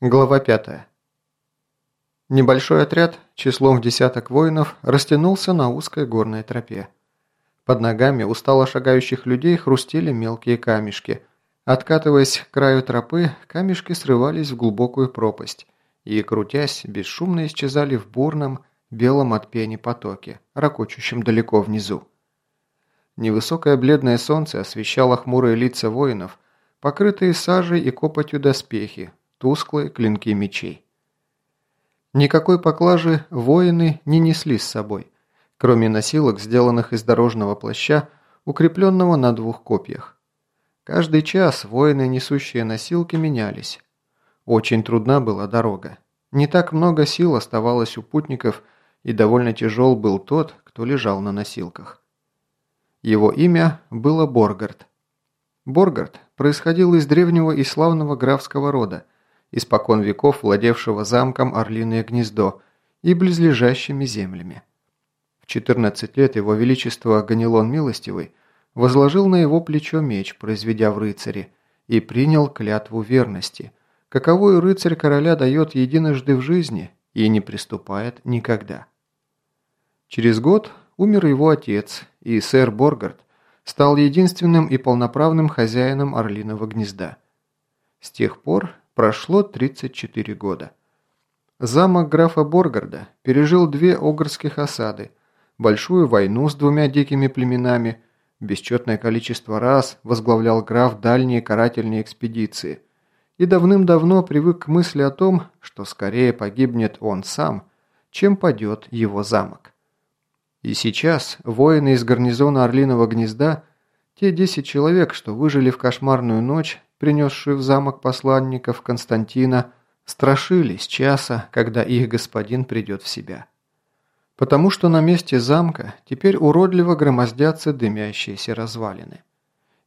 Глава 5. Небольшой отряд, числом в десяток воинов, растянулся на узкой горной тропе. Под ногами устало шагающих людей хрустели мелкие камешки. Откатываясь к краю тропы, камешки срывались в глубокую пропасть и, крутясь, бесшумно исчезали в бурном, белом от пени потоке, ракочущем далеко внизу. Невысокое бледное солнце освещало хмурые лица воинов, покрытые сажей и копотью доспехи, тусклые клинки мечей. Никакой поклажи воины не несли с собой, кроме носилок, сделанных из дорожного плаща, укрепленного на двух копьях. Каждый час воины, несущие носилки, менялись. Очень трудна была дорога. Не так много сил оставалось у путников, и довольно тяжел был тот, кто лежал на носилках. Его имя было Боргард. Боргард происходил из древнего и славного графского рода – испокон веков владевшего замком Орлиное гнездо и близлежащими землями. В 14 лет его величество Ганилон Милостивый возложил на его плечо меч, произведя в рыцаре, и принял клятву верности, каковую рыцарь короля дает единожды в жизни и не приступает никогда. Через год умер его отец, и сэр Боргард стал единственным и полноправным хозяином Орлиного гнезда. С тех пор Прошло 34 года. Замок графа Боргарда пережил две огрских осады, большую войну с двумя дикими племенами, бесчетное количество раз возглавлял граф дальние карательные экспедиции и давным-давно привык к мысли о том, что скорее погибнет он сам, чем падет его замок. И сейчас воины из гарнизона Орлиного гнезда, те 10 человек, что выжили в кошмарную ночь, принесшую в замок посланников Константина, страшились часа, когда их господин придет в себя. Потому что на месте замка теперь уродливо громоздятся дымящиеся развалины.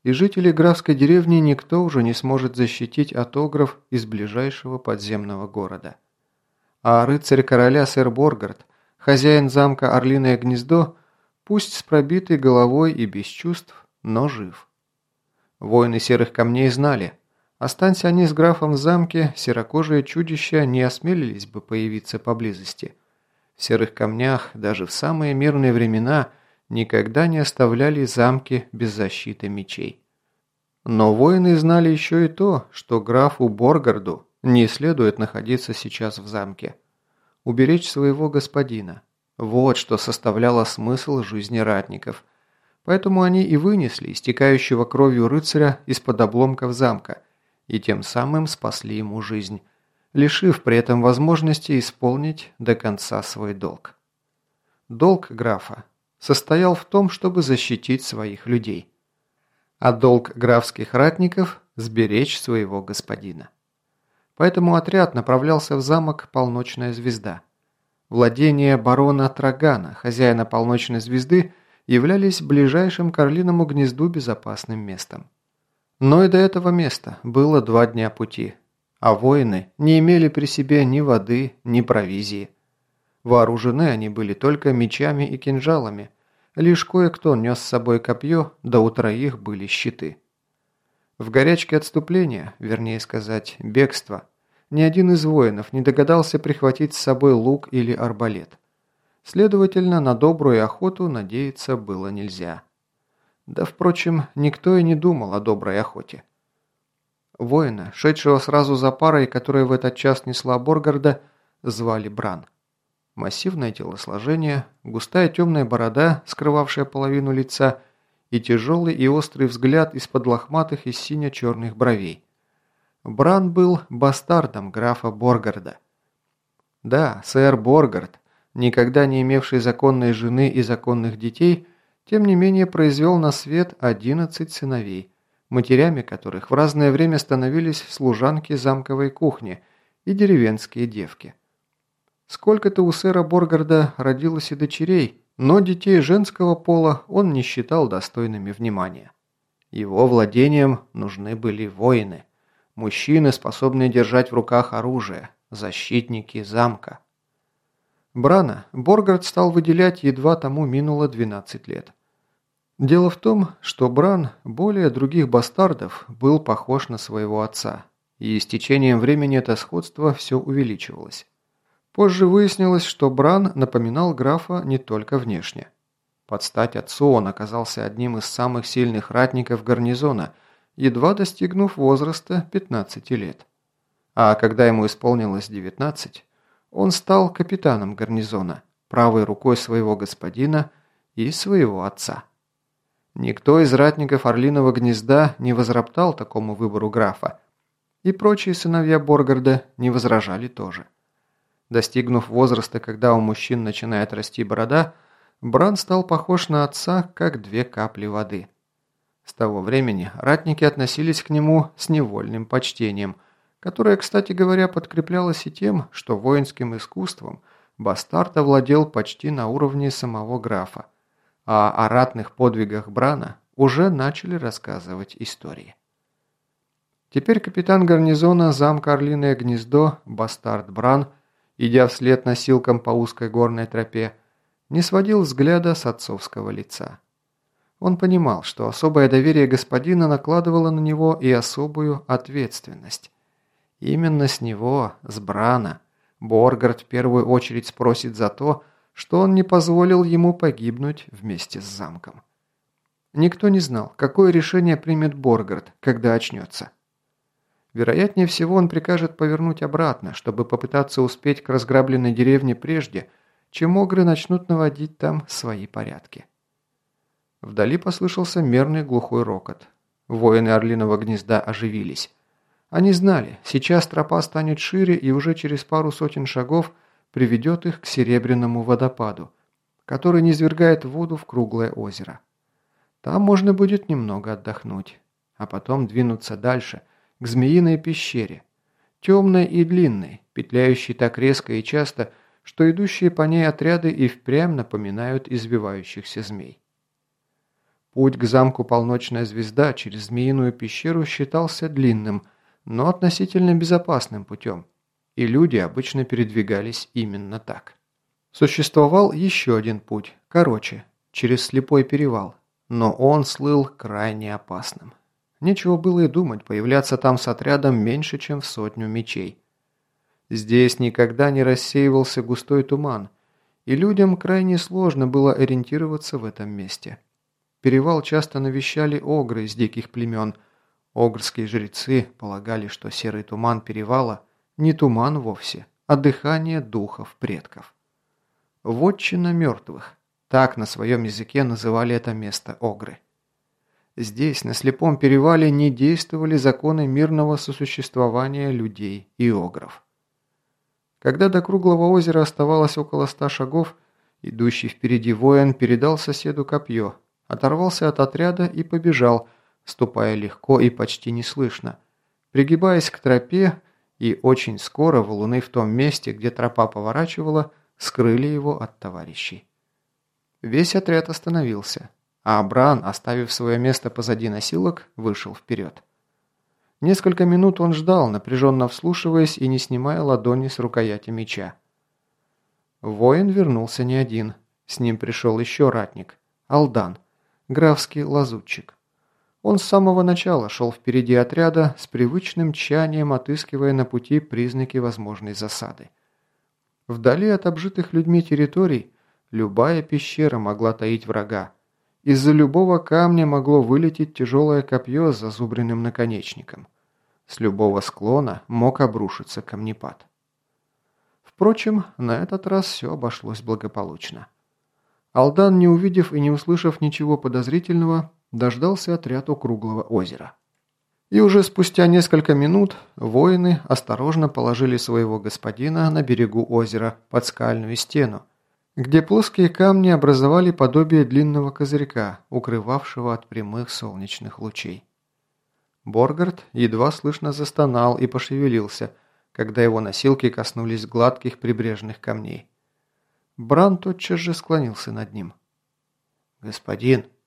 И жители графской деревни никто уже не сможет защитить от огров из ближайшего подземного города. А рыцарь короля сэр Боргард, хозяин замка Орлиное гнездо, пусть с пробитой головой и без чувств, но жив. Воины серых камней знали, останься они с графом в замке, серокожие чудища не осмелились бы появиться поблизости. В серых камнях даже в самые мирные времена никогда не оставляли замки без защиты мечей. Но воины знали еще и то, что графу Боргарду не следует находиться сейчас в замке. Уберечь своего господина. Вот что составляло смысл жизни ратников – Поэтому они и вынесли истекающего кровью рыцаря из-под обломков замка и тем самым спасли ему жизнь, лишив при этом возможности исполнить до конца свой долг. Долг графа состоял в том, чтобы защитить своих людей, а долг графских ратников – сберечь своего господина. Поэтому отряд направлялся в замок «Полночная звезда». Владение барона Трагана, хозяина «Полночной звезды», являлись ближайшим к Орлиному гнезду безопасным местом. Но и до этого места было два дня пути, а воины не имели при себе ни воды, ни провизии. Вооружены они были только мечами и кинжалами, лишь кое-кто нес с собой копье, да у троих были щиты. В горячке отступления, вернее сказать, бегства, ни один из воинов не догадался прихватить с собой лук или арбалет. Следовательно, на добрую охоту надеяться было нельзя. Да, впрочем, никто и не думал о доброй охоте. Воина, шедшего сразу за парой, которая в этот час несла Боргарда, звали Бран. Массивное телосложение, густая темная борода, скрывавшая половину лица, и тяжелый и острый взгляд из-под лохматых и сине-черных бровей. Бран был бастардом графа Боргарда. Да, сэр Боргард, никогда не имевший законной жены и законных детей, тем не менее произвел на свет 11 сыновей, матерями которых в разное время становились служанки замковой кухни и деревенские девки. Сколько-то у сэра Боргарда родилось и дочерей, но детей женского пола он не считал достойными внимания. Его владением нужны были воины, мужчины, способные держать в руках оружие, защитники замка. Брана Боргард стал выделять, едва тому минуло 12 лет. Дело в том, что Бран более других бастардов был похож на своего отца, и с течением времени это сходство все увеличивалось. Позже выяснилось, что Бран напоминал графа не только внешне. Под стать отцу он оказался одним из самых сильных ратников гарнизона, едва достигнув возраста 15 лет. А когда ему исполнилось 19, он стал капитаном гарнизона, правой рукой своего господина и своего отца. Никто из ратников Орлиного гнезда не возроптал такому выбору графа, и прочие сыновья Боргарда не возражали тоже. Достигнув возраста, когда у мужчин начинает расти борода, Бран стал похож на отца, как две капли воды. С того времени ратники относились к нему с невольным почтением, которое, кстати говоря, подкреплялось и тем, что воинским искусством бастард овладел почти на уровне самого графа, а о ратных подвигах Брана уже начали рассказывать истории. Теперь капитан гарнизона замка Орлиное гнездо, бастард Бран, идя вслед носилкам по узкой горной тропе, не сводил взгляда с отцовского лица. Он понимал, что особое доверие господина накладывало на него и особую ответственность. Именно с него, с Брана, Боргард в первую очередь спросит за то, что он не позволил ему погибнуть вместе с замком. Никто не знал, какое решение примет Боргард, когда очнется. Вероятнее всего, он прикажет повернуть обратно, чтобы попытаться успеть к разграбленной деревне прежде, чем огры начнут наводить там свои порядки. Вдали послышался мерный глухой рокот. Воины Орлиного гнезда оживились. Они знали, сейчас тропа станет шире и уже через пару сотен шагов приведет их к серебряному водопаду, который низвергает воду в круглое озеро. Там можно будет немного отдохнуть, а потом двинуться дальше, к змеиной пещере, темной и длинной, петляющей так резко и часто, что идущие по ней отряды и впрямь напоминают избивающихся змей. Путь к замку «Полночная звезда» через Змеиную пещеру считался длинным, но относительно безопасным путем, и люди обычно передвигались именно так. Существовал еще один путь, короче, через слепой перевал, но он слыл крайне опасным. Нечего было и думать появляться там с отрядом меньше, чем в сотню мечей. Здесь никогда не рассеивался густой туман, и людям крайне сложно было ориентироваться в этом месте. Перевал часто навещали огры из диких племен. Огрские жрецы полагали, что серый туман перевала не туман вовсе, а дыхание духов предков. Вотчина мертвых. Так на своем языке называли это место огры. Здесь, на слепом перевале, не действовали законы мирного сосуществования людей и огров. Когда до круглого озера оставалось около ста шагов, идущий впереди воин передал соседу копье, оторвался от отряда и побежал, ступая легко и почти неслышно, пригибаясь к тропе, и очень скоро валуны в том месте, где тропа поворачивала, скрыли его от товарищей. Весь отряд остановился, а Абран, оставив свое место позади носилок, вышел вперед. Несколько минут он ждал, напряженно вслушиваясь и не снимая ладони с рукояти меча. Воин вернулся не один. С ним пришел еще ратник. Алдан, графский лазутчик. Он с самого начала шел впереди отряда с привычным тщанием, отыскивая на пути признаки возможной засады. Вдали от обжитых людьми территорий любая пещера могла таить врага, из-за любого камня могло вылететь тяжелое копье с зазубренным наконечником. С любого склона мог обрушиться камнепад. Впрочем, на этот раз все обошлось благополучно. Алдан, не увидев и не услышав ничего подозрительного, дождался отряд у круглого озера. И уже спустя несколько минут воины осторожно положили своего господина на берегу озера под скальную стену, где плоские камни образовали подобие длинного козырька, укрывавшего от прямых солнечных лучей. Боргард едва слышно застонал и пошевелился, когда его носилки коснулись гладких прибрежных камней. Бран тотчас же склонился над ним. «Господин!» –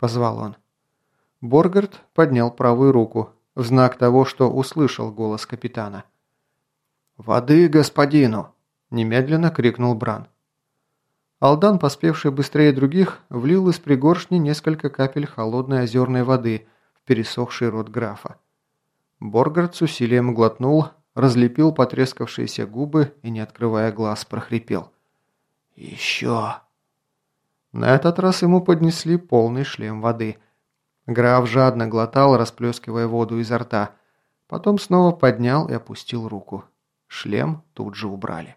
позвал он. Боргард поднял правую руку, в знак того, что услышал голос капитана. «Воды господину!» – немедленно крикнул Бран. Алдан, поспевший быстрее других, влил из пригоршни несколько капель холодной озерной воды в пересохший рот графа. Боргард с усилием глотнул, разлепил потрескавшиеся губы и, не открывая глаз, прохрипел. «Еще!» На этот раз ему поднесли полный шлем воды. Граф жадно глотал, расплескивая воду изо рта. Потом снова поднял и опустил руку. Шлем тут же убрали.